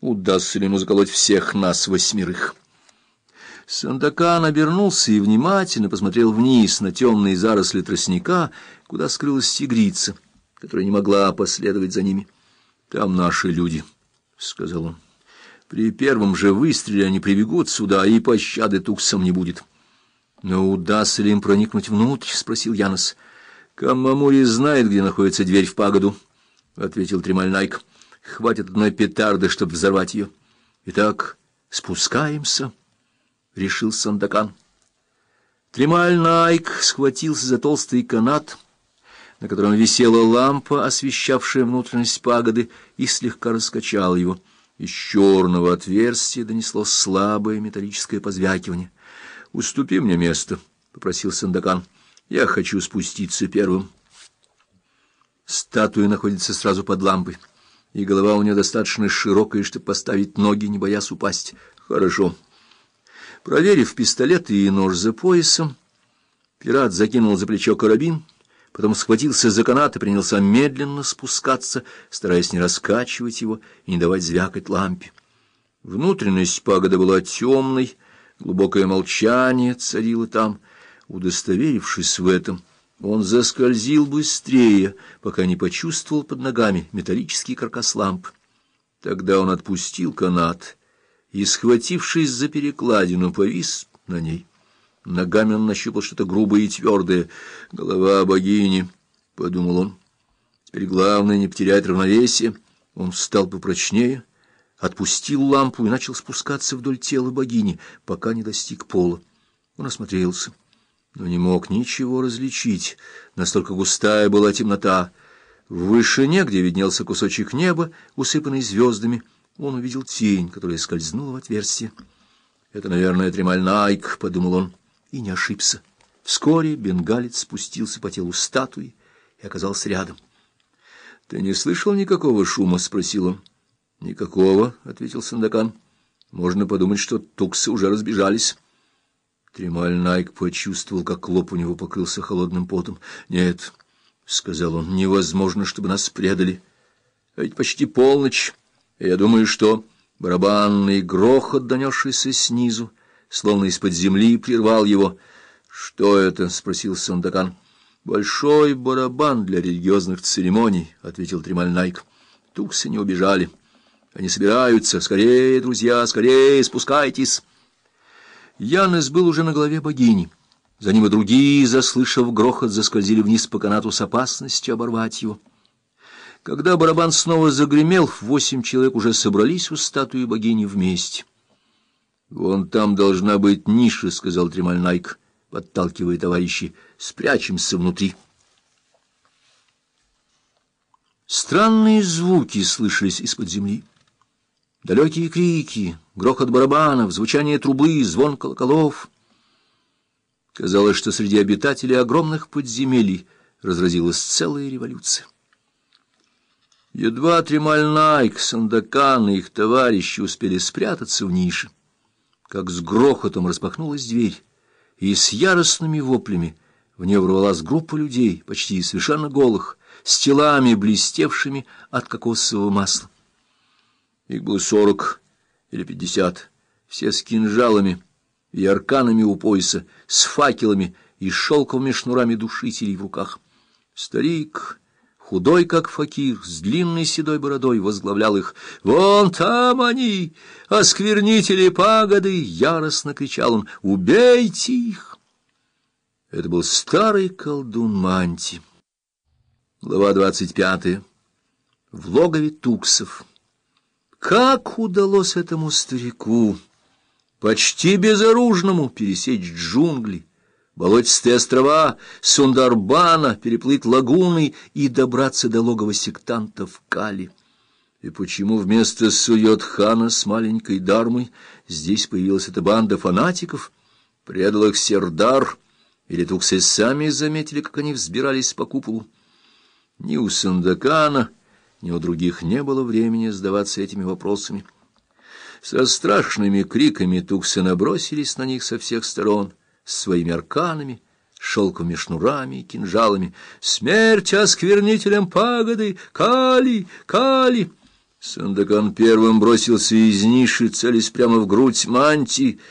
удастся ли ему заколоть всех нас восьмерых. Сандакан обернулся и внимательно посмотрел вниз на темные заросли тростника, куда скрылась тигрица, которая не могла последовать за ними. — Там наши люди, — сказал он. — При первом же выстреле они прибегут сюда, и пощады туксам не будет. — Но удастся ли им проникнуть внутрь? — спросил Янос. — Каммамури знает, где находится дверь в пагоду, — ответил Тремаль Найк. — Хватит одной петарды, чтобы взорвать ее. Итак, спускаемся, — решил Сандакан. Тремаль Найк схватился за толстый канат — на котором висела лампа, освещавшая внутренность пагоды, и слегка раскачал его. Из черного отверстия донесло слабое металлическое позвякивание. — Уступи мне место, — попросил Сандакан. — Я хочу спуститься первым. Статуя находится сразу под лампой, и голова у нее достаточно широкая, чтобы поставить ноги, не боясь упасть. — Хорошо. Проверив пистолет и нож за поясом, пират закинул за плечо карабин — потом схватился за канат и принялся медленно спускаться, стараясь не раскачивать его и не давать звякать лампе. Внутренность пагода была темной, глубокое молчание царило там. Удостоверившись в этом, он заскользил быстрее, пока не почувствовал под ногами металлический каркас ламп. Тогда он отпустил канат и, схватившись за перекладину, повис на ней. Ногами он нащупал что-то грубое и твердое. «Голова богини», — подумал он. «Теперь главное не потерять равновесие». Он встал попрочнее, отпустил лампу и начал спускаться вдоль тела богини, пока не достиг пола. Он осмотрелся, но не мог ничего различить. Настолько густая была темнота. В вышине, где виднелся кусочек неба, усыпанный звездами, он увидел тень, которая скользнула в отверстие. «Это, наверное, Тремаль Найк», — подумал он и не ошибся. Вскоре бенгалец спустился по телу статуи и оказался рядом. — Ты не слышал никакого шума? — спросил он. — Никакого, — ответил Сандакан. — Можно подумать, что туксы уже разбежались. Тремаль Найк почувствовал, как лоб у него покрылся холодным потом. — Нет, — сказал он, — невозможно, чтобы нас предали. А ведь почти полночь. Я думаю, что барабанный грохот, донесшийся снизу, словно из-под земли, прервал его. — Что это? — спросил Сандакан. — Большой барабан для религиозных церемоний, — ответил Тремаль Найк. — Туксы не убежали. Они собираются. Скорее, друзья, скорее, спускайтесь. Янес был уже на голове богини. За ним и другие, заслышав грохот, заскользили вниз по канату с опасностью оборвать его. Когда барабан снова загремел, восемь человек уже собрались у статуи богини вместе. — Вон там должна быть ниша, — сказал Тремаль Найк, подталкивая товарищей. — Спрячемся внутри. Странные звуки слышались из-под земли. Далекие крики, грохот барабанов, звучание трубы, звон колоколов. Казалось, что среди обитателей огромных подземелий разразилась целая революция. Едва Тремаль Найк, Сандакан и их товарищи успели спрятаться в нише как с грохотом распахнулась дверь, и с яростными воплями в нее ворвалась группа людей, почти совершенно голых, с телами, блестевшими от кокосового масла. Их было сорок или пятьдесят, все с кинжалами и арканами у пояса, с факелами и шелковыми шнурами душителей в руках. Старик худой, как факир, с длинной седой бородой, возглавлял их. «Вон там они, осквернители пагоды!» — яростно кричал он. «Убейте их!» Это был старый колдун Манти. Глава двадцать пятая. В логове туксов. Как удалось этому старику, почти безоружному, пересечь джунгли, болотистые острова Сундарбана, переплыть лагуны и добраться до логова сектантов Кали. И почему вместо Суйот-хана с маленькой Дармой здесь появилась эта банда фанатиков? Предал их Сердар, или туксы сами заметили, как они взбирались по куполу? Ни у Сандакана, ни у других не было времени задаваться этими вопросами. Со страшными криками туксы набросились на них со всех сторон — своими арканами, шелковыми шнурами и кинжалами. «Смерть осквернителям пагоды! Кали! Кали!» Сандакан первым бросился из ниши, целясь прямо в грудь мантии,